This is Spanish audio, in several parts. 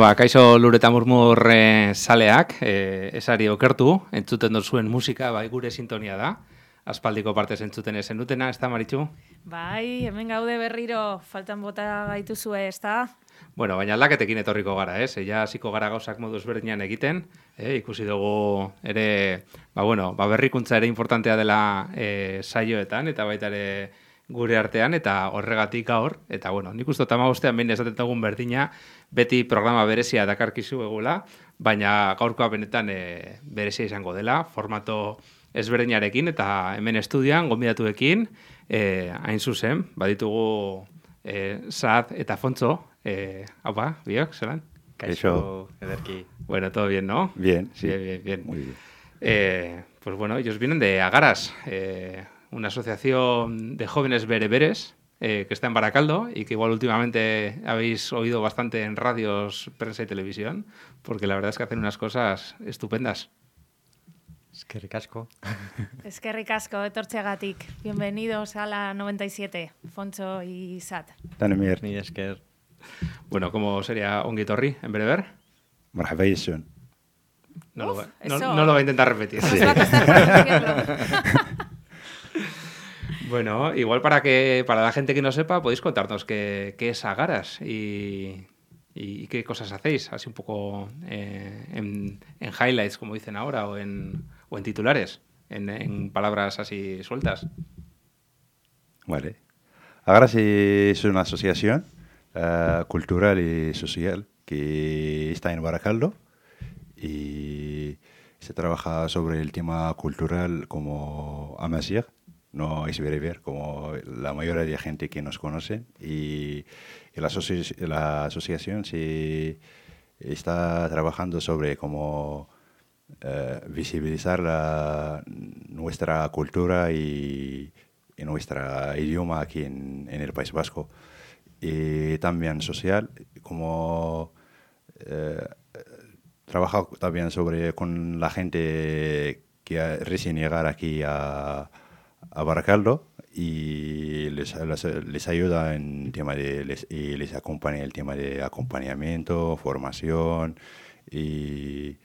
ba, kaixo lur eta murmur e, saleak, e, esari okertu, entzuten zuen musika, bai gure sintonia da. Aspaldiko parte entzuten esen dutena, ez da, Maritxu? Bai, hemen gaude berriro, faltan bota gaituzue, ez da? Bueno, baina aldaketekin etorriko gara, ez? Ja hasiko gara gauzak modu ezberdinan egiten, eh? ikusi dugu ere, ba bueno, ba berrikuntza ere importantea dela e, saioetan, eta baita ere gure artean eta horregatik gaur eta bueno, nik uste tama bostean behin esaten dugun berdina beti programa berezia dakarkizu egula, baina gaurkoa benetan e, berezia izango dela, formato ezberdinarekin eta hemen estudian gonbidatuekin e, hain zuzen, baditugu e, Saad eta Fontzo, e, hau ba, biok, zelan? Kaixo, ederki. Bueno, todo bien, ¿no? Bien, sí. Bien, bien, bien. Muy bien. Eh, pues bueno, ellos vienen de Agaras, eh, una asociación de jóvenes bereberes eh, que está en Baracaldo y que igual últimamente habéis oído bastante en radios, prensa y televisión, porque la verdad es que hacen unas cosas estupendas. Es que ricasco. Es que ricasco, etortzeagatik. Bienvenidos a la 97, Foncho y Sat. Tanemir. Ni esker. Bueno, ¿cómo sería Onguitorri en bereber? Marhaba yesun. No, lo Uf, va, no, no lo va a intentar repetir. Nos va a costar pronunciarlo. Bueno, igual para que para la gente que no sepa, podéis contarnos qué, es Agaras y, y qué cosas hacéis, así un poco eh, en, highlights, como dicen ahora, o en, o en titulares, en, en palabras así sueltas. Vale. Agaras es una asociación eh, cultural y social que está en Baracaldo y se trabaja sobre el tema cultural como Amasier, no es bereber, como la mayoría de gente que nos conoce. Y, la, asoci- la asociación se está trabajando sobre cómo eh, visibilizar nuestra cultura y, nuestro idioma aquí en, el País Vasco. Y también social, como eh, trabaja también sobre con la gente que recién llegar aquí a, a Baracaldo y les, les, ayuda en tema de les, y les acompaña el tema de acompañamiento, formación y,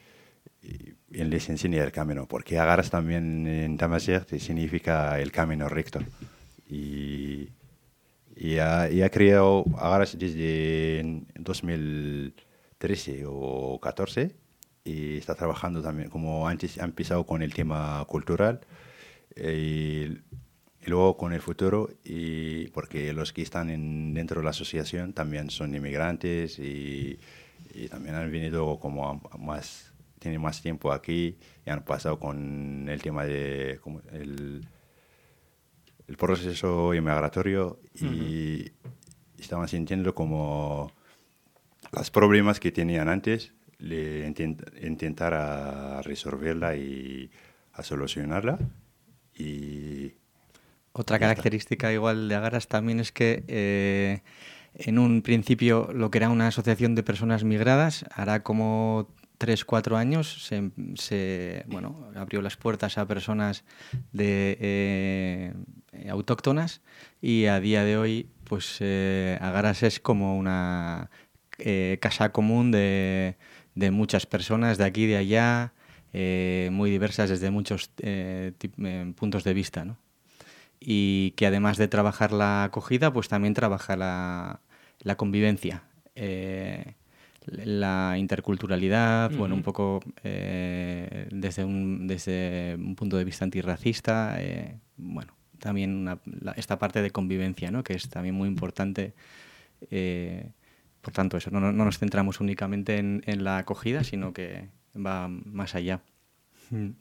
les enseña el camino, porque Agaras también en Tamasier significa el camino recto. Y, y ha, ha creado Agaras desde en 2013 o 14 y está trabajando también, como antes ha empezado con el tema cultural y, y luego con el futuro, y porque los que están en- dentro de la asociación también son inmigrantes y, y también han venido como a- a más, tienen más tiempo aquí y han pasado con el tema de como el, el proceso inmigratorio y estaban sintiendo como los problemas que tenían antes, le intent- intentar a resolverla y a solucionarla. Y Otra característica igual de Agaras también es que eh, en un principio lo que era una asociación de personas migradas, hará como 3, 4 años se, se, bueno, abrió las puertas a personas de, eh, autóctonas y a día de hoy pues eh, Agaras es como una casa común de, de muchas personas de aquí y de allá, eh, muy diversas desde muchos eh, eh, puntos de vista, ¿no? y que además de trabajar la acogida, pues también trabaja la, la convivencia, eh, la interculturalidad, bueno, un poco eh, desde, un, desde un punto de vista antirracista, bueno, también una- la- esta parte de convivencia, ¿no? que es también muy importante. eh, por tanto, eso, no, no- no nos centramos únicamente en, en la acogida, sino que va más allá. Mm.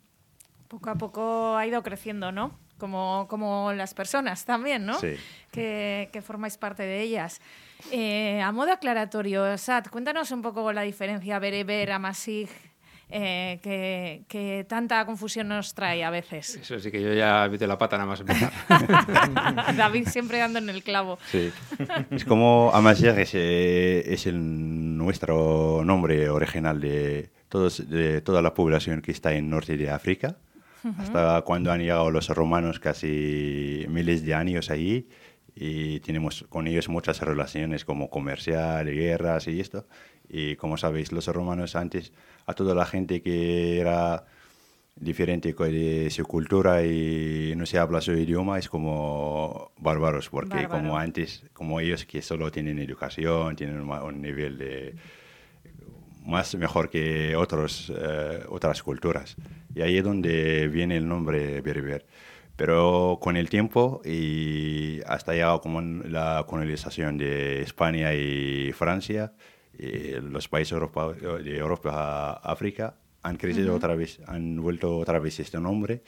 Poco a poco ha ido creciendo, ¿no? como, como las personas también, ¿no? Sí. Que, que formáis parte de ellas. Eh, a modo aclaratorio, Sat, cuéntanos un poco la diferencia bereber, amasig, eh, que, que tanta confusión nos trae a veces. Eso sí que yo ya meto la pata nada más empezar. David siempre dando en el clavo. Sí. Es como Amasier es, eh, es el, nuestro nombre original de, todos, de toda la población que está en norte de África. Hasta cuando han llegado los romanos, casi miles de años ahí, y tenemos con ellos muchas relaciones como comercial, guerras y esto. Y como sabéis, los romanos antes, a toda la gente que era diferente de su cultura y no se habla su idioma, es como bárbaros, porque Bárbaro. como antes, como ellos que solo tienen educación, tienen un nivel de más mejor que otros, eh, otras culturas. Y ahí es donde viene el nombre berber. Pero con el tiempo y hasta llegado como la colonización de España y Francia, y los países de Europa a África han crecido otra vez, han vuelto otra vez este nombre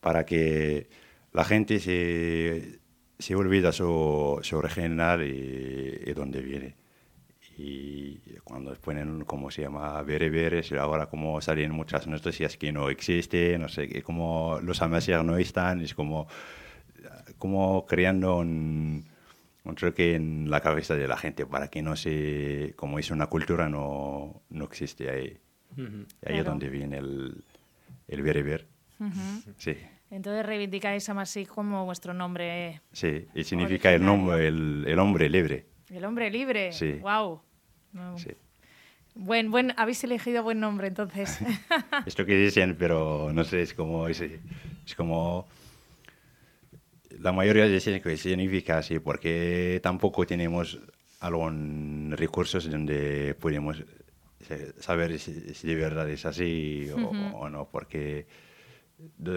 para que la gente se, se olvida su, su original y, y dónde viene. Y cuando ponen, como se llama, bereberes, y ahora como salen muchas noticias que no existen, no sé, que como los amasias no están, es como, como creando un, un choque en la cabeza de la gente para que no se, como es una cultura, no, no existe ahí. Y ahí es donde viene el, el bereber. Sí. Entonces reivindicáis a Masig como vuestro nombre, Sí, y significa el, nombre, el, el hombre libre. el hombre libre. Sí. Wow. Sí. Buen, buen, habéis elegido buen nombre entonces. Esto que dicen, pero no sé, es como, es, es como, la mayoría dicen que significa así, porque tampoco tenemos algún recursos donde podemos eh, saber si, si de verdad es así o, o no, porque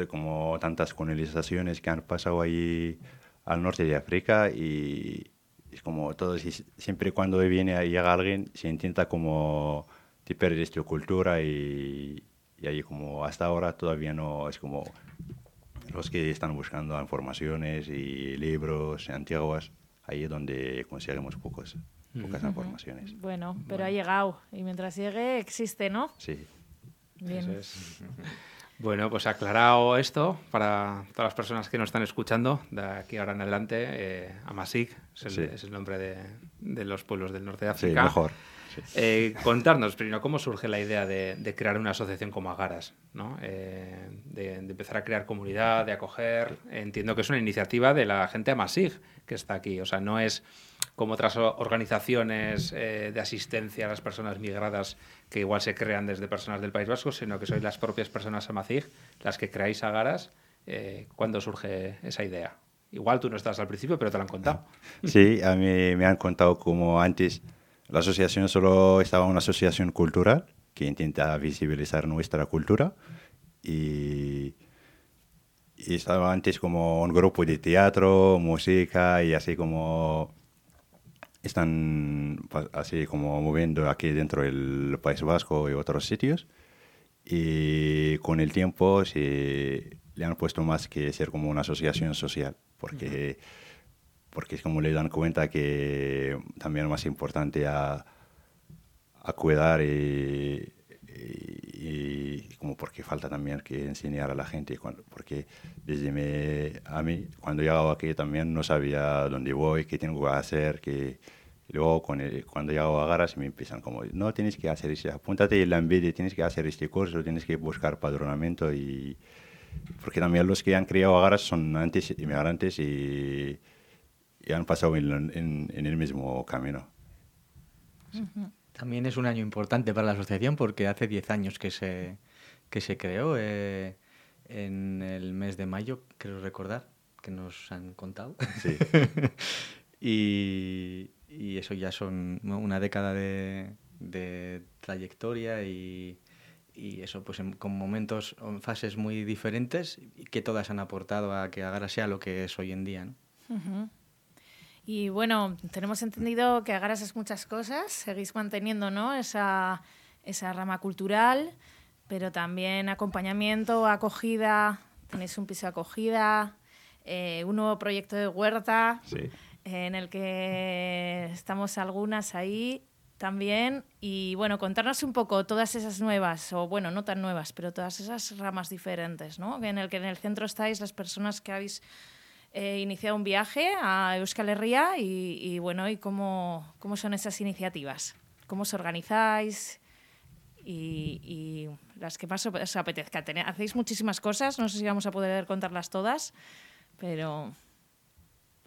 como tantas colonizaciones que han pasado ahí al norte de África y es como todo, si- siempre cuando viene llega alguien se intenta como te pierdes tu cultura y, y ahí como hasta ahora todavía no es como los que están buscando informaciones y libros antiguos, ahí es donde conseguimos pocos, pocas informaciones. bueno, pero ha llegado. Y mientras llegue, existe, ¿no? Sí. Bien. Eso es. Bueno, pues aclarado esto para todas las personas que nos están escuchando, de aquí ahora en adelante, eh, Amasig es el, Sí. es el nombre de, de los pueblos del norte de Sí, África. mejor. Sí. Eh, contarnos primero cómo surge la idea de, de crear una asociación como Agaras, ¿no? Eh, de, de empezar a crear comunidad, de acoger. Entiendo que es una iniciativa de la gente Amasig que está aquí, o sea, no es como otras organizaciones eh, de asistencia a las personas migradas que igual se crean desde personas del País Vasco, sino que sois las propias personas Amasig las que creáis Agaras. ¿Cuándo surge esa idea? Igual tú no estás al principio, pero te lo han contado. Sí, a mí me han contado como antes la asociación solo estaba una asociación cultural que intenta visibilizar nuestra cultura y, estaba antes como un grupo de teatro, música y así como están pa- así como moviendo aquí dentro del País Vasco y otros sitios y con el tiempo se le han puesto más que ser como una asociación social porque porque es como le dan cuenta que también es más importante a, a cuidar y, y- y como porque falta también que enseñar a la gente cuando- porque desde me, a mí cuando llegaba aquí también no sabía dónde voy qué tengo que hacer que y luego con el- cuando llego a Garas me empiezan como no tienes que hacer eso apúntate en la envidia tienes que hacer este curso tienes que buscar padronamiento y porque también los que han criado a Garas son antes inmigrantes y, y han pasado en, en- en el mismo camino. También es un año importante para la asociación porque hace 10 años que se, que se creó, eh, en el mes de mayo, creo recordar, que nos han contado. Sí. y, y eso ya son una década de, de trayectoria y, y eso pues en- con momentos o en fases muy diferentes y que todas han aportado a que Agara sea lo que es hoy en día. Y bueno, tenemos entendido que Agaras es muchas cosas, seguís manteniendo ¿no? esa, esa rama cultural, pero también acompañamiento, acogida tenéis un piso de acogida, eh, un nuevo proyecto de huerta, Sí. en el que estamos algunas ahí también. Y bueno, contarnos un poco todas esas nuevas, o bueno, no tan nuevas, pero todas esas ramas diferentes, ¿no? En el que en el centro estáis las personas que habéis eh, iniciado un viaje a Euskal Herria y, bueno, y cómo, cómo son esas iniciativas, cómo os organizáis y, y las que más os apetezca. Tené- hacéis muchísimas cosas, no sé si vamos a poder contarlas todas, pero...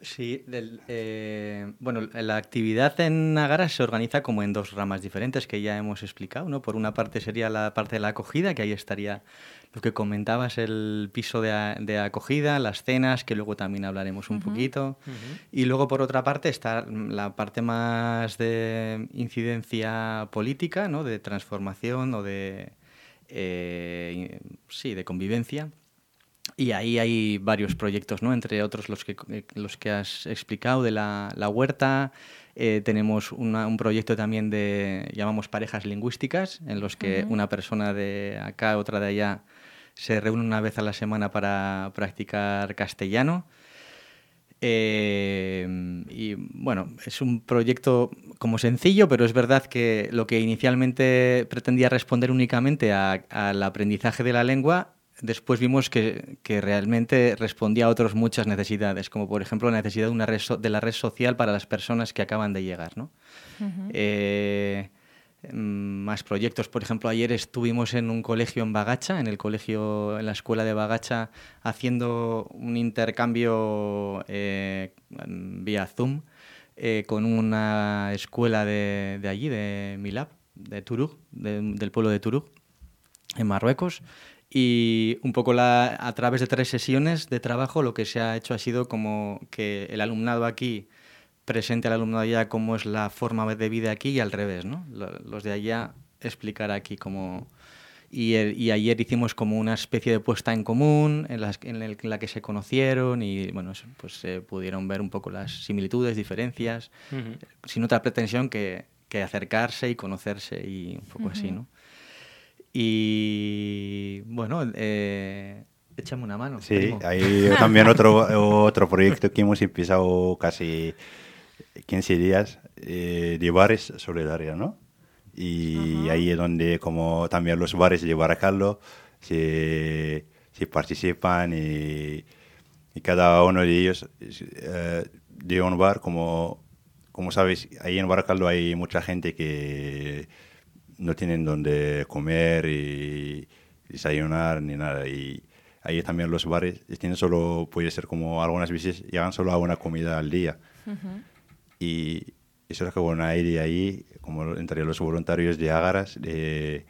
Sí, del- eh, bueno, la actividad en Nagara se organiza como en dos ramas diferentes que ya hemos explicado, ¿no? Por una parte sería la parte de la acogida, que ahí estaría lo que comentabas, el piso de acogida, las cenas, que luego también hablaremos un poquito. Y luego por otra parte está la parte más de incidencia política, ¿no? De transformación o de, eh, sí, de convivencia. Y ahí hay varios proyectos, ¿no? Entre otros los que, eh, los que has explicado de la, la huerta. Eh, tenemos una- un proyecto también de, llamamos parejas lingüísticas, en los que una persona de acá, otra de allá, se reúne una vez a la semana para practicar castellano. Eh, y bueno, es un proyecto como sencillo, pero es verdad que lo que inicialmente pretendía responder únicamente al aprendizaje de la lengua, después vimos que, que realmente respondía a otras muchas necesidades, como por ejemplo la necesidad de, una red so- de la red social para las personas que acaban de llegar. ¿no? Eh, mm, más proyectos. Por ejemplo, ayer estuvimos en un colegio en Bagacha, en el colegio, en la escuela de Bagacha, haciendo un intercambio eh, vía Zoom eh, con una escuela de, de allí, de Milab, de Turug, de- del pueblo de Turug, en Marruecos. Y un poco la, a través de tres sesiones de trabajo lo que se ha hecho ha sido como que el alumnado aquí presente al alumnado allá cómo es la forma de vida aquí y al revés, ¿no? Lo- Los de allá explicar aquí cómo... Y, el- y ayer hicimos como una especie de puesta en común en, las- en el- en la que se conocieron y bueno, pues se pudieron ver un poco las similitudes, diferencias, sin otra pretensión que, que acercarse y conocerse y un poco así, ¿no? Y bueno, eh, échame una mano. Sí, primo. hay también otro, otro proyecto que hemos empezado casi 15 días eh, de bares solidarios, ¿no? Y ahí es donde como también los bares de Baracaldo se, se participan y, y cada uno de ellos eh, de un bar, como, como sabes, ahí en Baracaldo hay mucha gente que no tienen donde comer y desayunar ni nada. Y ahí también los bares tienen solo, puede ser como algunas veces llegan solo a una comida al día. Y eso es como una idea ahí, como entre los voluntarios de Ágaras, de,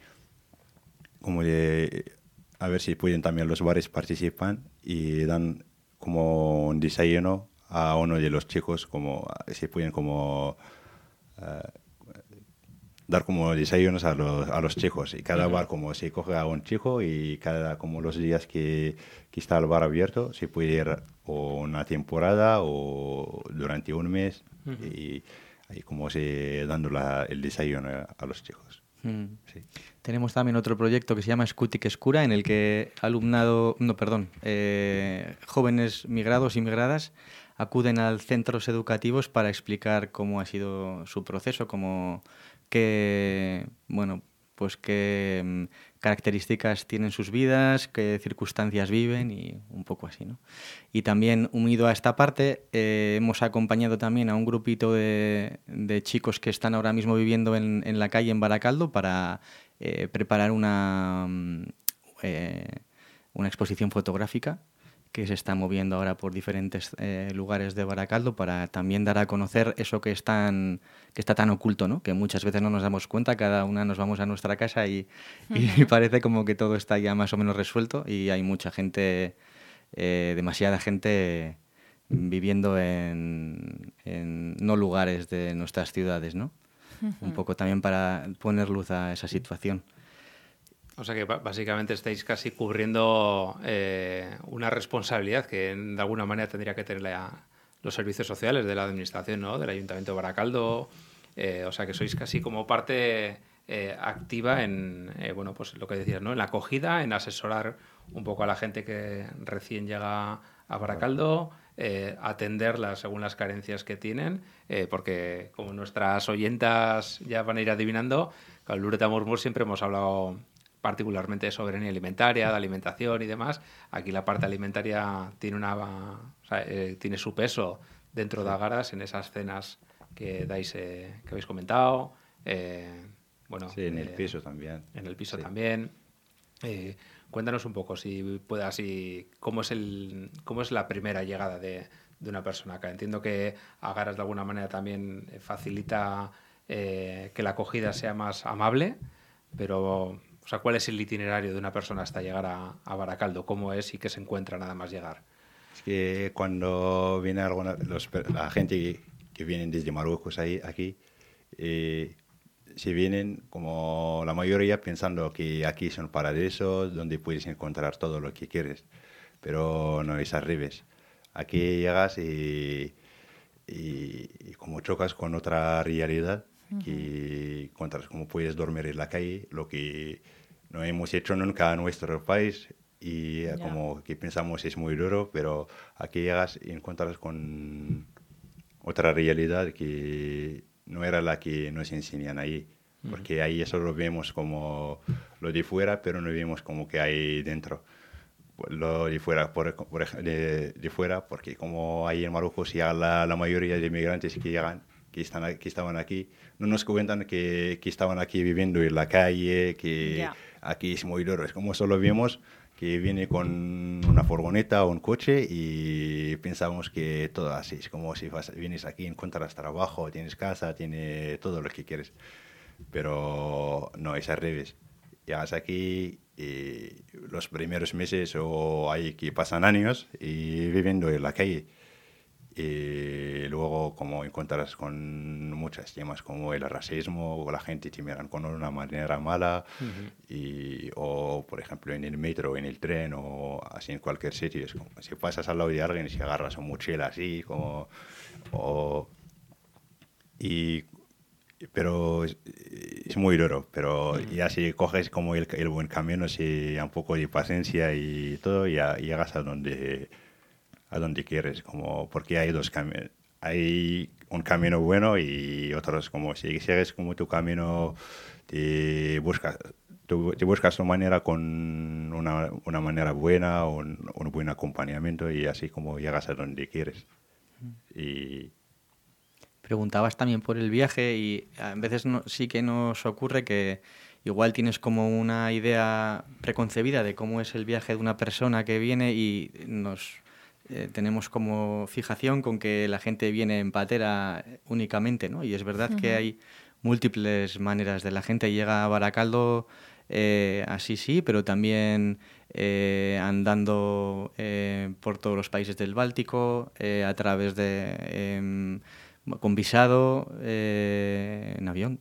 como de a ver si pueden también los bares participan y dan como un desayuno a uno de los chicos, como si pueden como eh, dar como desayunos a los, a los chicos y cada bar como se coge a un chico y cada como los días que, que está el bar abierto se puede ir o una temporada o durante un mes y ahí como se dando la- el desayuno a, los chicos. Mm. Sí. Tenemos también otro proyecto que se llama Scutic Escura, en el que alumnado, no, perdón, eh, jóvenes migrados y migradas acuden a centros educativos para explicar cómo ha sido su proceso, cómo, qué, bueno, pues qué mm, características tienen sus vidas, qué circunstancias viven y un poco así, ¿no? Y también unido a esta parte eh, hemos acompañado también a un grupito de, de chicos que están ahora mismo viviendo en, en la calle en Baracaldo para eh, preparar una, mm, eh, una exposición fotográfica que se está moviendo ahora por diferentes eh, lugares de Baracaldo para también dar a conocer eso que, es tan, que está tan oculto, ¿no? que muchas veces no nos damos cuenta, cada una nos vamos a nuestra casa y, y parece como que todo está ya más o menos resuelto y hay mucha gente, eh, demasiada gente viviendo en, en no lugares de nuestras ciudades, ¿no? Un poco también para poner luz a esa situación. O sea que básicamente estáis casi cubriendo eh, una responsabilidad que de alguna manera tendría que tener la- los servicios sociales de la administración, ¿no? Del Ayuntamiento de Baracaldo. Eh, o sea que sois casi como parte eh, activa en, eh, bueno, pues lo que decías, ¿no? En la acogida, en asesorar un poco a la gente que recién llega a Baracaldo, eh, atenderlas según las carencias que tienen, eh, porque como nuestras oyentas ya van a ir adivinando, con Lureta Murmur siempre hemos hablado particularmente de soberanía alimentaria, de alimentación y demás. Aquí la parte alimentaria tiene, una, o sea, eh, tiene su peso dentro de Agaras en esas cenas que dais, eh, que habéis comentado. Eh, bueno, Sí, en el piso también. en el piso Sí. también. Cuéntanos un poco, si puedas, y cómo es el, cómo es la primera llegada de, de una persona acá. Entiendo que Agaras de alguna manera también facilita eh, que la acogida sea más amable, pero o sea, ¿cuál es el itinerario de una persona hasta llegar a, a Baracaldo? ¿Cómo es y qué se encuentra nada más llegar? Es que cuando viene alguna, los la gente que, que vienen desde Marruecos ahí, aquí, eh, se vienen como la mayoría pensando que aquí son paraísos donde puedes encontrar todo lo que quieres, pero no es al revés. Aquí llegas y, y, y como chocas con otra realidad, que encuentras cómo puedes dormir en la calle, lo que no hemos hecho nunca en nuestro país y Ya. como que pensamos es muy duro, pero aquí llegas y encuentras con otra realidad que no era la que nos enseñan ahí. Porque ahí eso lo vemos como lo de fuera, pero no vemos como que hay dentro. Lo de fuera, por, por de, de fuera, porque como ahí en Marruecos ya la, la mayoría de inmigrantes que llegan, que, están, que estaban aquí, no nos cuentan que, que estaban aquí viviendo en la calle, que aquí es muy duro. Es como solo vemos que viene con una furgoneta o un coche y pensamos que todo así. Es como si vas- vienes aquí, encuentras trabajo, tienes casa, tienes todo lo que quieres. Pero no, es al revés. Llegas aquí y los primeros meses o hay que pasan años y viviendo en la calle. Y luego como encuentras con muchas temas como el racismo, o la gente te miran con una manera mala, y, o por ejemplo en el metro, en el tren o así en cualquier sitio, es como si pasas al lado de alguien y si agarras una mochila así, como... O, y, pero es, es muy duro, pero ya si coges como el, el buen camino, si un poco de paciencia y todo, ya llegas a donde a donde quieres, como porque hay dos caminos. Hay un camino bueno y otros como si sigues como tu camino, te buscas, te buscas tu manera con una, una manera buena, un, un buen acompañamiento y así como llegas a donde quieres. Y Preguntabas también por el viaje y a veces no- sí que nos ocurre que igual tienes como una idea preconcebida de cómo es el viaje de una persona que viene y nos eh, tenemos como fijación con que la gente viene en patera únicamente, ¿no? Y es verdad que hay múltiples maneras de la gente llega a Baracaldo eh, así sí, pero también eh, andando por todos los países del Báltico, a través de em, con visado, en avión.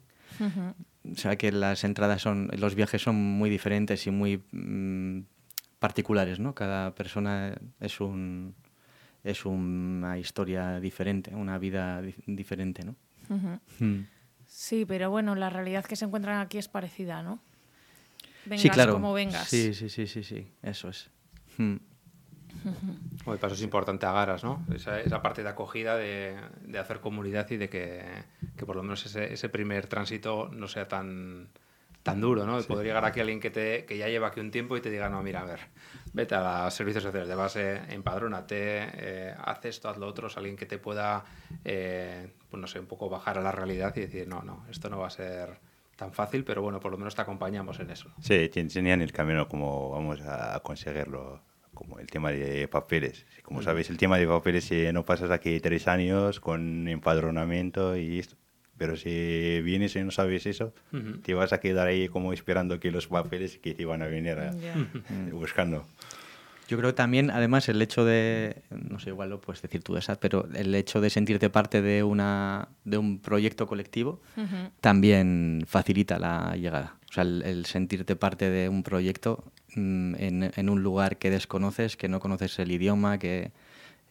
O sea que las entradas son, los viajes son muy diferentes y muy mm, particulares, ¿no? Cada persona es un es una historia diferente, una vida di- diferente, ¿no? Ujú. Mm. Sí, pero bueno, la realidad que se encuentran aquí es parecida, ¿no? Vengas sí, claro. como vengas. Sí, sí, sí, sí, sí, eso es. Mm. Hoy paso es importante Agaras, ¿no? Esa, esa parte de acogida, de, de hacer comunidad y de que, que por lo menos ese, ese primer tránsito no sea tan, tan duro, ¿no? De poder llegar aquí alguien que, te, que ya lleva aquí un tiempo y te diga, no, mira, a ver, vete a los servicios sociales de base, empadrónate, eh, haz esto, haz lo otro, es alguien que te pueda, eh, pues no sé, un poco bajar a la realidad y decir, no, no, esto no va a ser tan fácil, pero bueno, por lo menos te acompañamos en eso. Sí, te enseñan el camino como vamos a conseguirlo, como el tema de papeles. Como sabéis, el tema de papeles, si no pasas aquí tres años con empadronamiento y esto, pero si vienes y no sabes eso, te vas a quedar ahí como esperando que los papeles que te van a venir a- buscando. Yo creo que también, además, el hecho de, no sé, igual lo puedes decir tú, esa, pero el hecho de sentirte parte de, una, de un proyecto colectivo también facilita la llegada. O sea, el, el sentirte parte de un proyecto mm, en, en un lugar que desconoces, que no conoces el idioma, que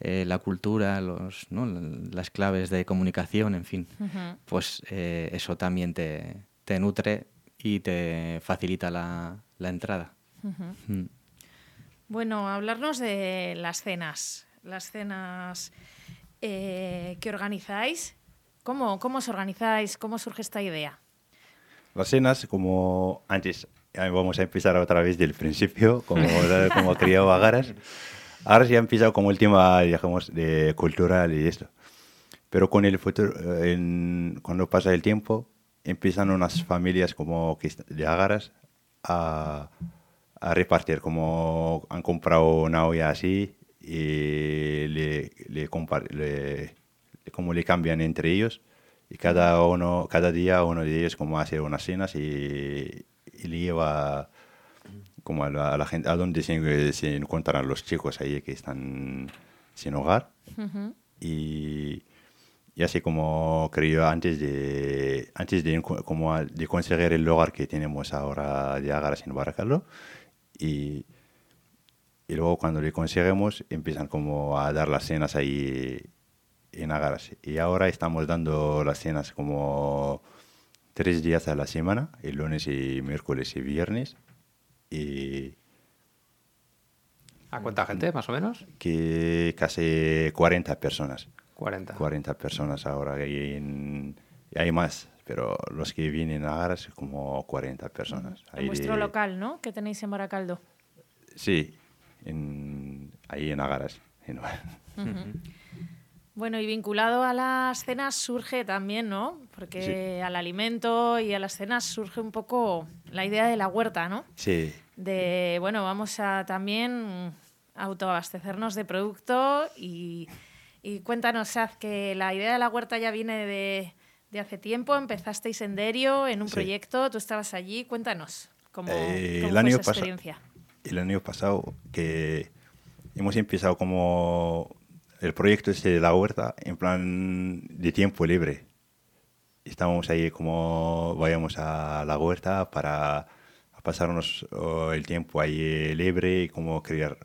eh, la cultura, los, ¿no? las claves de comunicación, en fin, Ujú. pues eh, eso también te, te nutre y te facilita la, la entrada. Mm. Bueno, hablarnos de las cenas, las cenas eh, que organizáis. ¿Cómo, ¿Cómo os organizáis? ¿Cómo surge esta idea? Las cenas, como antes, vamos a empezar otra vez del principio, como, como criado Garas. Ahora ya ha empezado como el tema, digamos, de cultural y esto. Pero con el futuro, en, cuando pasa el tiempo, empiezan unas familias como de Agaras a, a repartir, como han comprado una olla así y le, le, le, como le cambian entre ellos y cada uno cada día uno de ellos como hace unas cenas y, y le lleva como a la, gente a donde se, se, encuentran los chicos ahí que están sin hogar y, y, así como creo antes de antes de como de conseguir el hogar que tenemos ahora de Agaras en Baracaldo y y luego cuando le conseguimos empiezan como a dar las cenas ahí en Agaras. Y ahora estamos dando las cenas como tres días a la semana, el lunes y miércoles y viernes. Y ¿A cuánta gente, más o menos? Que casi 40 personas. 40. 40 personas ahora. Y, en, y hay más, pero los que vienen a Agaras como 40 personas. En vuestro de... local, ¿no? Que tenéis en Baracaldo. Sí, en, ahí en Agaras. En... Uh -huh. Bueno, y vinculado a las cenas surge también, ¿no? Porque sí. al alimento y a las cenas surge un poco la idea de la huerta, ¿no? Sí. De, bueno, vamos a también autoabastecernos de producto y, y cuéntanos, Saz, que la idea de la huerta ya viene de, de hace tiempo, empezasteis en Derio, en un sí. proyecto, tú estabas allí, cuéntanos cómo, eh, cómo el fue año esa experiencia. El año pasado que hemos empezado como el proyecto este de la huerta en plan de tiempo libre. Estábamos ahí como vayamos a la huerta para pasarnos el tiempo ahí libre y como crear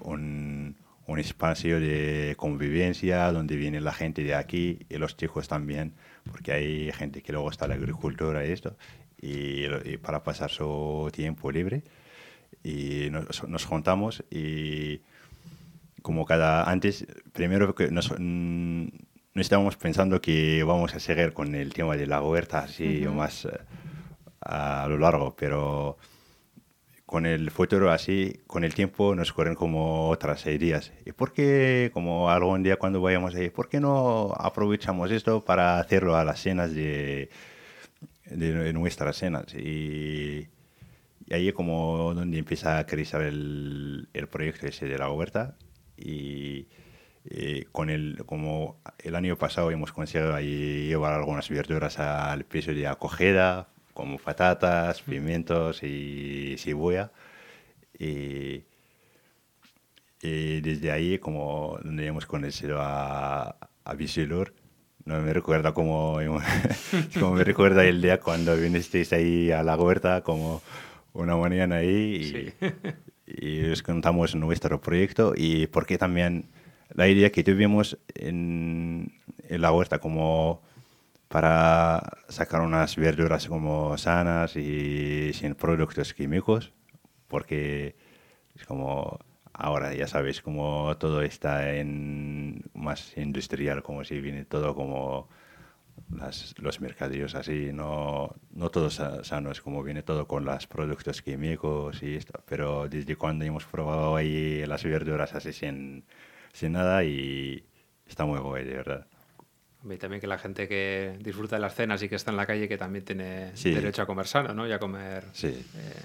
un, un, espacio de convivencia donde viene la gente de aquí y los chicos también, porque hay gente que luego está la agricultura y esto, y, y para pasar su tiempo libre. Y nos, nos juntamos y como cada antes, primero que nos, mm, no estábamos pensando que vamos a seguir con el tema de la huerta así uh -huh. más uh, a lo largo, pero con el futuro así, con el tiempo nos corren como otras ideas. ¿Y por qué, como algún día cuando vayamos ahí, por qué no aprovechamos esto para hacerlo a las cenas de, de, de nuestras cenas? Y, y ahí como donde empieza a crecer el, el proyecto ese de la huerta y eh, con el como el año pasado hemos conseguido ahí llevar algunas verduras al piso de acogida como patatas, pimientos y cebolla y, y desde ahí como donde hemos conocido a, a Bisilur no me recuerda como, como me recuerda el día cuando vinisteis ahí a la huerta como una mañana ahí y, sí. y les contamos nuestro proyecto y porque también la idea que tuvimos en, en, la huerta como para sacar unas verduras como sanas y sin productos químicos porque es como ahora ya sabes como todo está en más industrial como si viene todo como las, los mercadillos así, no, no todos sanos, como viene todo con los productos químicos y esto, pero desde cuando hemos probado ahí las verduras así sin, sin nada y está muy guay, de verdad. Y también que la gente que disfruta de las cenas y que está en la calle que también tiene sí. derecho a comer sano, ¿no? Y a comer... Sí. Eh,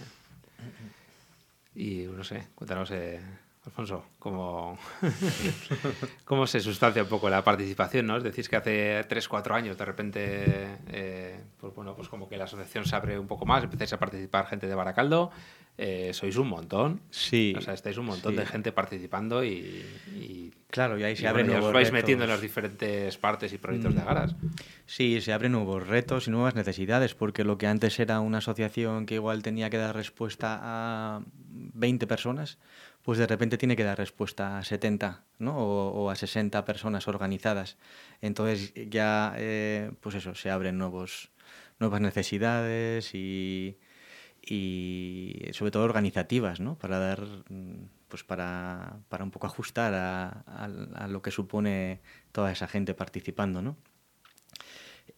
y no sé, cuéntanos... Eh, Alfonso, ¿cómo, ¿cómo se sustancia un poco la participación? ¿no? Es decir, que hace 3, 4 años de repente, eh, pues bueno, pues como que la asociación se abre un poco más, empezáis a participar gente de Baracaldo, eh, sois un montón. Sí. O sea, estáis un montón sí. de gente participando y, y Claro, y ahí se y abren bueno, nuevos os vais retos. metiendo en las diferentes partes y proyectos mm. de Garas. Sí, se abren nuevos retos y nuevas necesidades, porque lo que antes era una asociación que igual tenía que dar respuesta a 20 personas, pues de repente tiene que dar respuesta a 70 ¿no? o, a 60 personas organizadas. Entonces ya, eh, pues eso, se abren nuevos, nuevas necesidades y, y sobre todo organizativas, ¿no? Para dar, pues para, para un poco ajustar a, a, lo que supone toda esa gente participando, ¿no?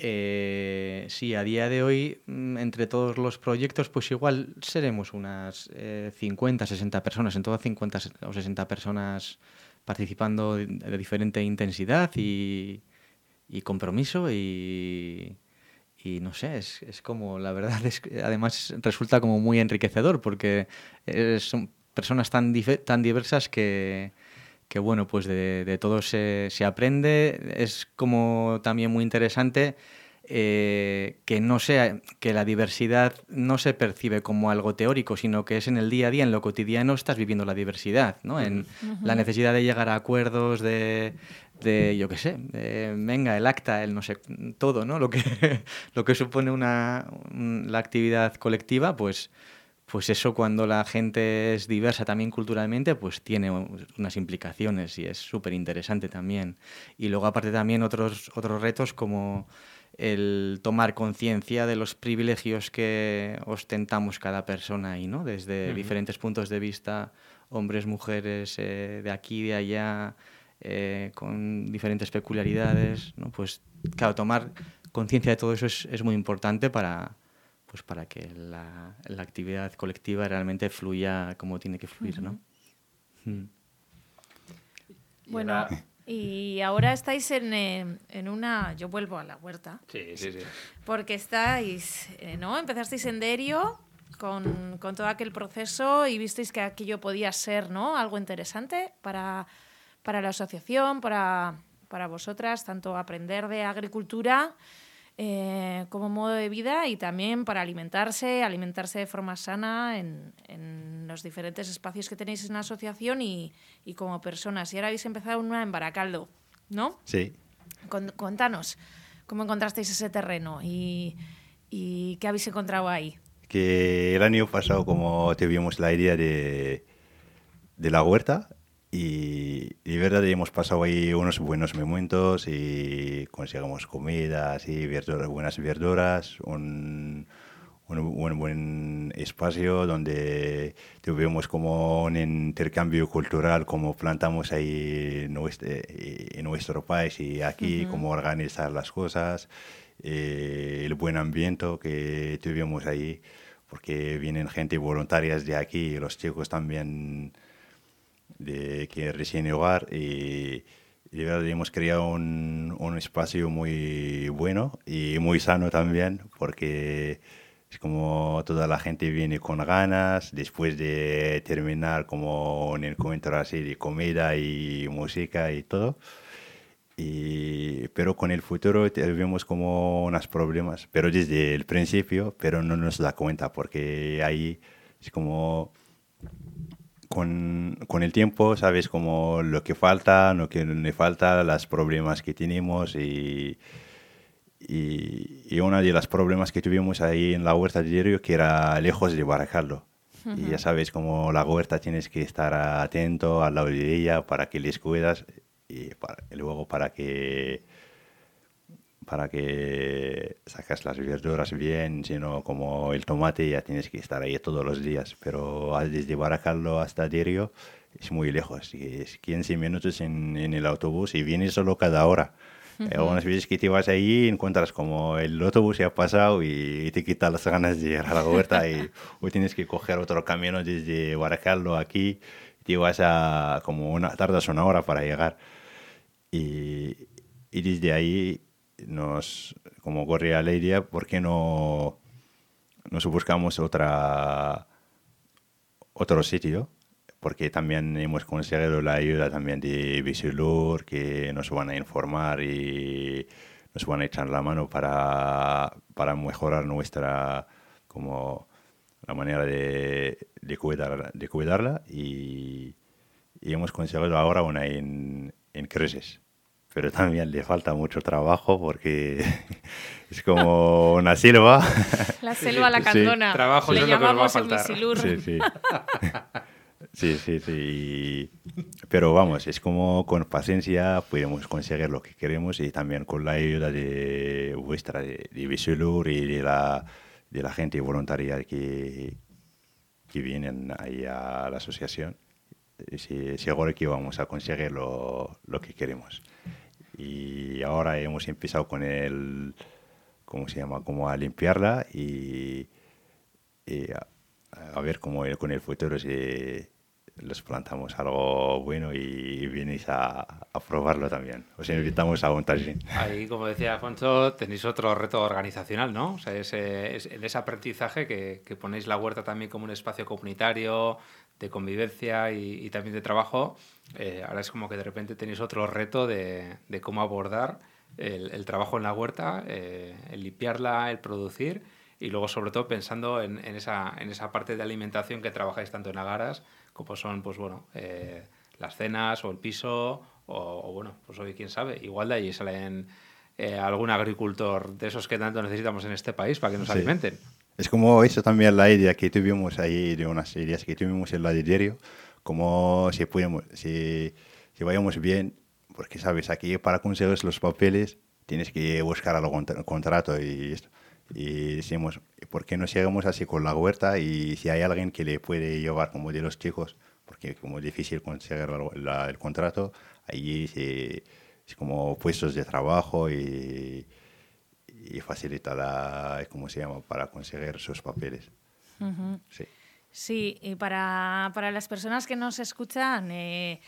Eh, sí, a día de hoy, mm, entre todos los proyectos, pues igual seremos unas 50, eh, 60 personas, en todas 50 o 60 personas participando de diferente intensidad y, compromiso y, no sé, es, como, la verdad es además resulta como muy enriquecedor porque son personas tan, tan diversas que, que, bueno, pues de, de todo se, se, aprende. Es como también muy interesante eh, que no sea, que la diversidad no se percibe como algo teórico, sino que es en el día a día, en lo cotidiano, estás viviendo la diversidad, ¿no? En la necesidad de llegar a acuerdos, de, de yo qué sé, venga, el acta, el no sé, todo, ¿no? Lo que, lo que supone una, la actividad colectiva, pues, pues eso cuando la gente es diversa también culturalmente, pues tiene unas implicaciones y es súper interesante también. Y luego aparte también otros, otros retos como el tomar conciencia de los privilegios que ostentamos cada persona ahí, ¿no? Desde diferentes puntos de vista, hombres, mujeres, eh, de aquí, de allá, eh, con diferentes peculiaridades, ¿no? Pues claro, tomar conciencia de todo eso es, es, muy importante para, pues para que la, la, actividad colectiva realmente fluya como tiene que fluir, ¿no? Mm. Bueno, y ahora estáis en, eh, en, una... Yo vuelvo a la huerta. Sí, sí, sí. Porque estáis, eh, ¿no? Empezasteis en Derio con, con todo aquel proceso y visteis que aquello podía ser, ¿no? Algo interesante para para la asociación, para, para vosotras, tanto aprender de agricultura eh, como modo de vida y también para alimentarse, alimentarse de forma sana en, en los diferentes espacios que tenéis en la asociación y, y, como personas. Y ahora habéis empezado una en Baracaldo, ¿no? Sí. Con, contanos, ¿cómo encontrasteis ese terreno y, y qué habéis encontrado ahí? Que el año pasado, como tuvimos la idea de, de la huerta, y, y verdad, hemos pasado ahí unos buenos momentos y conseguimos comidas y verduras, buenas verduras, un, un, buen espacio donde tuvimos como un intercambio cultural, como plantamos ahí nuestro, en nuestro país y aquí, cómo organizar las cosas, eh, el buen ambiente que tuvimos ahí, porque vienen gente voluntarias de aquí los chicos también de que recién hogar y, y hemos creado un, un, espacio muy bueno y muy sano también porque es como toda la gente viene con ganas después de terminar como un encuentro así de comida y música y todo. Y, pero con el futuro vemos como unos problemas, pero desde el principio, pero no nos da cuenta porque ahí es como con, con, el tiempo sabes como lo que falta, lo que le falta, los problemas que tenemos y, y, y uno de los problemas que tuvimos ahí en la huerta de diario que era lejos de Baracaldo. Y ya sabes como la huerta tienes que estar atento al lado de ella para que les cuidas y, para, y luego para que para que sacas las verduras bien, sino como el tomate ya tienes que estar ahí todos los días. Pero desde Baracaldo hasta Dirio es muy lejos, es 15 minutos en, en el autobús y vienes solo cada hora. Uh -huh. Algunas veces que te vas ahí encuentras como el autobús se ha pasado y te quita las ganas de ir a la huerta y hoy tienes que coger otro camino desde Baracaldo aquí te vas a como una tardas una hora para llegar y, y desde ahí nos, como corría la idea, ¿por qué no nos buscamos otra, otro sitio? Porque también hemos conseguido la ayuda también de Visilur, que nos van a informar y nos van a echar la mano para, para mejorar nuestra, como la manera de, de, cuidar, de cuidarla y, y hemos conseguido ahora una en, en Creces pero también le falta mucho trabajo porque es como una selva. La selva la candona. Sí. Trabajo le llamamos lo que nos va a faltar. el misilur. Sí, sí. Sí, sí, sí. Pero vamos, es como con paciencia podemos conseguir lo que queremos y también con la ayuda de vuestra, de, de Visulur y de la, de la gente voluntaria que, que vienen ahí a la asociación. Sí, seguro que vamos a conseguir lo, lo que queremos. Y ahora hemos empezado con el, ¿cómo se llama? Como a limpiarla y, y a, a ver cómo con el futuro si les plantamos algo bueno y vienes a, a probarlo también. Os invitamos a un taller. Ahí, como decía Alfonso, tenéis otro reto organizacional, ¿no? O sea, ese, ese aprendizaje que, que, ponéis la huerta también como un espacio comunitario, de convivencia y, y también de trabajo, eh, ahora es como que de repente tenéis otro reto de, de cómo abordar el, el, trabajo en la huerta, eh, el limpiarla, el producir y luego sobre todo pensando en, en, esa, en esa parte de alimentación que trabajáis tanto en Agaras como son pues bueno eh, las cenas o el piso o, o, bueno pues hoy quién sabe igual de allí salen eh, algún agricultor de esos que tanto necesitamos en este país para que nos sí. alimenten es como eso también la idea que tuvimos ahí de unas ideas que tuvimos en la de diario como si podemos si, si vayamos bien porque sabes aquí para conseguir los papeles tienes que buscar algún contrato y esto y decimos, ¿por qué no seguimos así con la huerta? Y si hay alguien que le puede llevar como de los chicos, porque como es difícil conseguir la, la, el contrato, allí se, es como puestos de trabajo y, y facilita la, ¿cómo se llama?, para conseguir sus papeles. Uh -huh. Sí. Sí, y para, para las personas que nos escuchan, eh,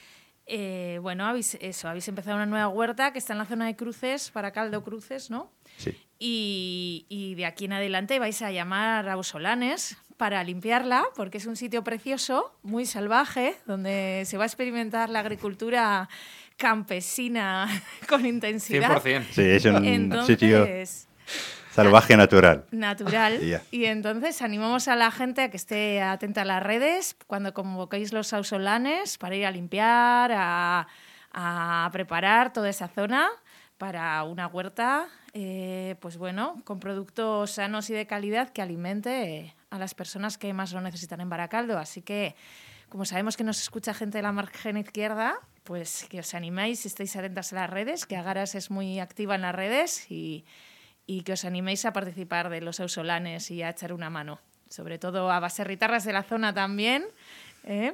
eh, bueno, habéis, eso, habéis empezado una nueva huerta que está en la zona de Cruces, para Caldo Cruces, ¿no? Sí. Y, y, de aquí en adelante vais a llamar a Usolanes para limpiarla, porque es un sitio precioso, muy salvaje, donde se va a experimentar la agricultura campesina con intensidad. 100%. Sí, es un Entonces, sitio salvaje natural. Natural. Yeah. Y entonces animamos a la gente a que esté atenta a las redes cuando convoquéis los ausolanes para ir a limpiar, a, a preparar toda esa zona para una huerta, eh, pues bueno, con productos sanos y de calidad que alimente a las personas que más lo necesitan en Baracaldo. Así que, como sabemos que nos escucha gente de la margen izquierda, pues que os animéis, si estáis atentas a las redes, que Agaras es muy activa en las redes y, y que os animéis a participar de los ausolanes y a echar una mano. Sobre todo a baserritarras de la zona también, ¿eh?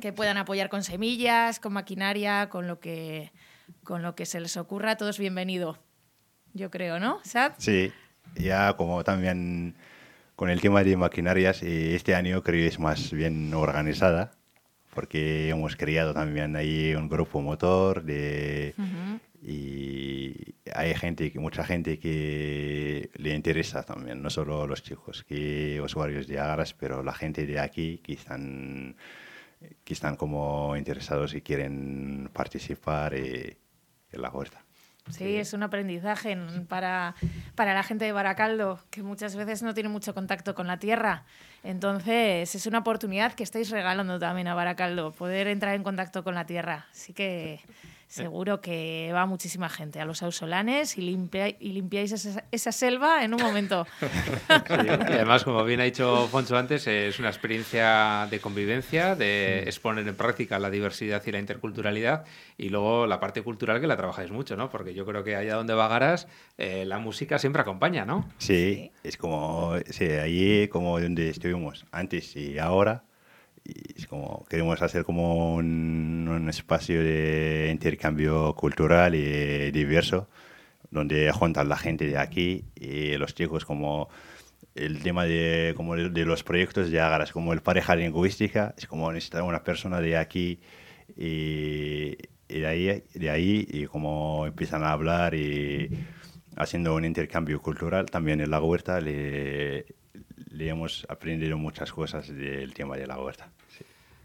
que puedan apoyar con semillas, con maquinaria, con lo que con lo que se les ocurra, todo es bienvenido. Yo creo, ¿no, Sad? Sí, ya como también con el tema de maquinarias, este año creo que es más bien organizada, porque hemos creado también ahí un grupo motor de, uh -huh. Y hay gente, mucha gente que le interesa también, no solo los chicos, que usuarios de Agaras, pero la gente de aquí que están que están como interesados y quieren participar y, en la huerta. Sí, es un aprendizaje para, para la gente de Baracaldo, que muchas veces no tiene mucho contacto con la tierra. Entonces, es una oportunidad que estáis regalando también a Baracaldo, poder entrar en contacto con la tierra. Así que seguro que va muchísima gente a los ausolanes y, limpia, y limpiáis esa, esa, selva en un momento. Sí, y además, como bien ha dicho Foncho antes, es una experiencia de convivencia, de exponer en práctica la diversidad y la interculturalidad y luego la parte cultural que la trabajáis mucho, ¿no? Porque yo creo que allá donde vagaras, eh, la música siempre acompaña, ¿no? Sí, es como, sí, allí como donde estuvimos antes y ahora y queremos hacer como un, espacio de intercambio cultural y diverso donde juntan la gente de aquí y los chicos como el tema de, como de, los proyectos de Agaras, como el pareja lingüística, es como necesitar una persona de aquí y, de, ahí, de ahí y como empiezan a hablar y haciendo un intercambio cultural, también en la huerta le, le hemos aprendido muchas cosas del tema de la huerta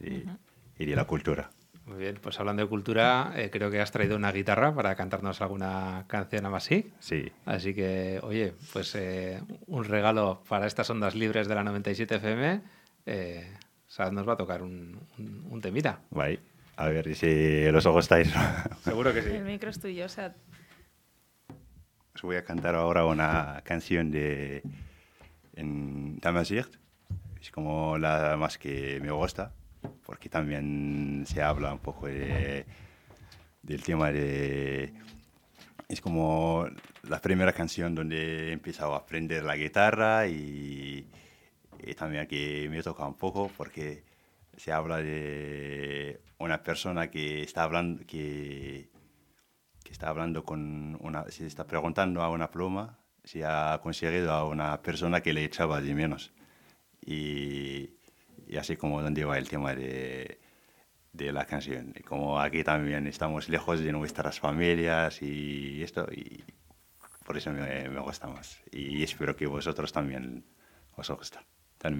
y, uh -huh. y, de la cultura. Muy bien, pues hablando de cultura, eh, creo que has traído una guitarra para cantarnos alguna canción a así. Sí. Así que, oye, pues eh, un regalo para estas ondas libres de la 97 FM. Eh, Sad nos va a tocar un, un, un temita. Vale. A ver si los ojos estáis. Seguro que sí. El micro es tuyo, Sad. Os voy a cantar ahora una canción de en Tamasirt. Es como la más que me gusta. Porque también se habla un poco de, del tema de... Es como la primera canción donde he empezado a aprender la guitarra y, y también que me toca un poco porque se habla de una persona que está hablando, que, que está hablando con una, se está preguntando a una pluma si ha conseguido a una persona que le echaba de menos. Y, y así como donde va el tema de, de la canción. Y como aquí también estamos lejos de nuestras familias y esto, y por eso me, me gusta más. Y espero que vosotros también os gusta. Tan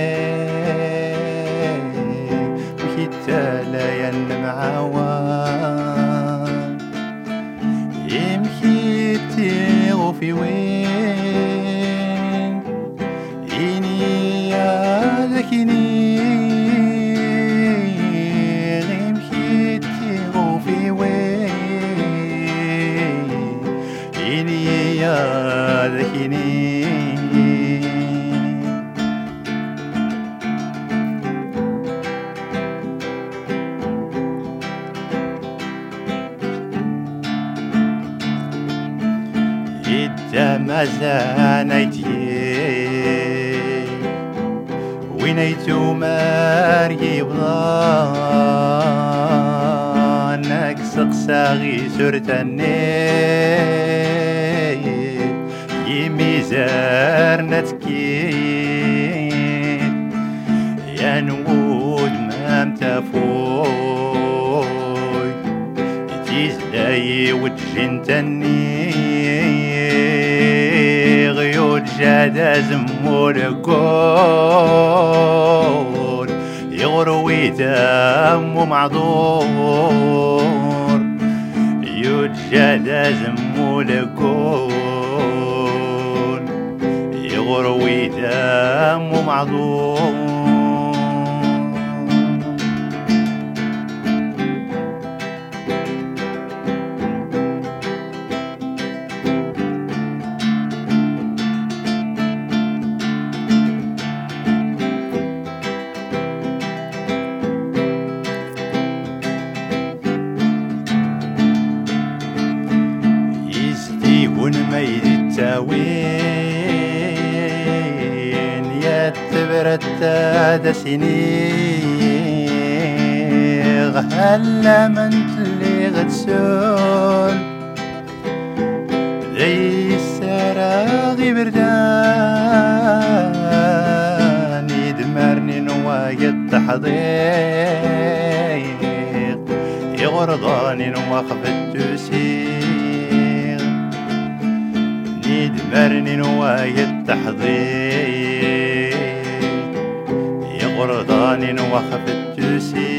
سقساغي سرتني يمي زارنتكي يا نود ما متفوي. تيزلاي وجنتني غيود جادا زمور قول يغروي دم معذور وتشا لازم ولكون يغروي دم ومعذور تاد سنيغ هلا من تلي غتسول ذي السراغي بردان يدمرني نواي التحضيق يغرضاني نواقف التوسيق. يدمرني نواي التحضيق. يغرضاني نواخف التسير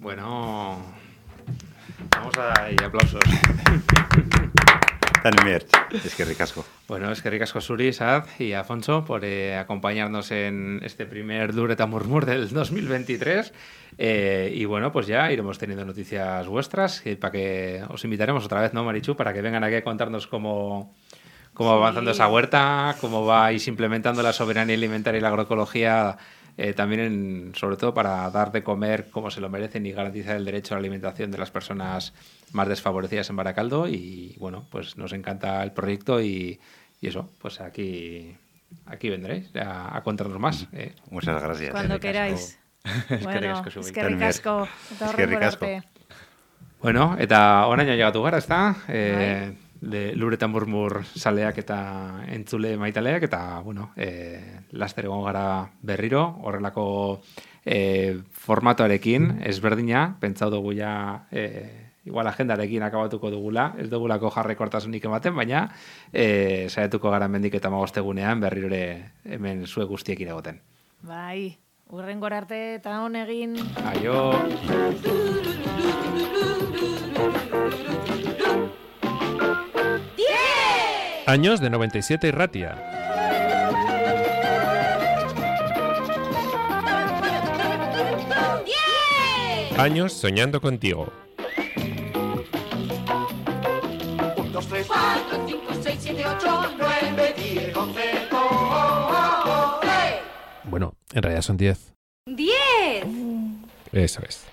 Bueno, vamos a y aplausos. Tan miert. Es que ricasco. Bueno, es que ricasco Suri, Sad y Afonso por eh, acompañarnos en este primer Dureta Murmur del 2023. Eh, y bueno, pues ya iremos teniendo noticias vuestras eh, para que os invitaremos otra vez, ¿no, Marichu? Para que vengan aquí a contarnos cómo, cómo va avanzando esa huerta, cómo vais implementando la soberanía alimentaria y la agroecología eh, también en, sobre todo para dar de comer como se lo merecen y garantizar el derecho a la alimentación de las personas más desfavorecidas en Baracaldo y bueno, pues nos encanta el proyecto y, y eso, pues aquí aquí vendréis a, a contarnos más. Eh. Muchas gracias. Cuando queráis. bueno, asko. Eta Eskerrik horrengora asko. arte. Bueno, eta oraino llegatu gara, ezta? E, le, luretan murmur saleak eta entzule maitaleak, eta, bueno, e, laster egon gara berriro, horrelako e, formatoarekin, ezberdina, pentsau dugu ja, e, igual agendarekin akabatuko dugula, ez dugulako jarrekortasunik ematen, baina e, saiatuko gara mendik eta magostegunean berriro ere hemen zuek guztiekin egoten. Bai, urrengora arte eta hon egin. Aio! Años de 97 y Ratia. Años soñando contigo. 1, 2, 3, 4, 5, 6, 7, 8, 9, 10, 11, oh, Bueno, en realidad son 10. ¡10! Eso es.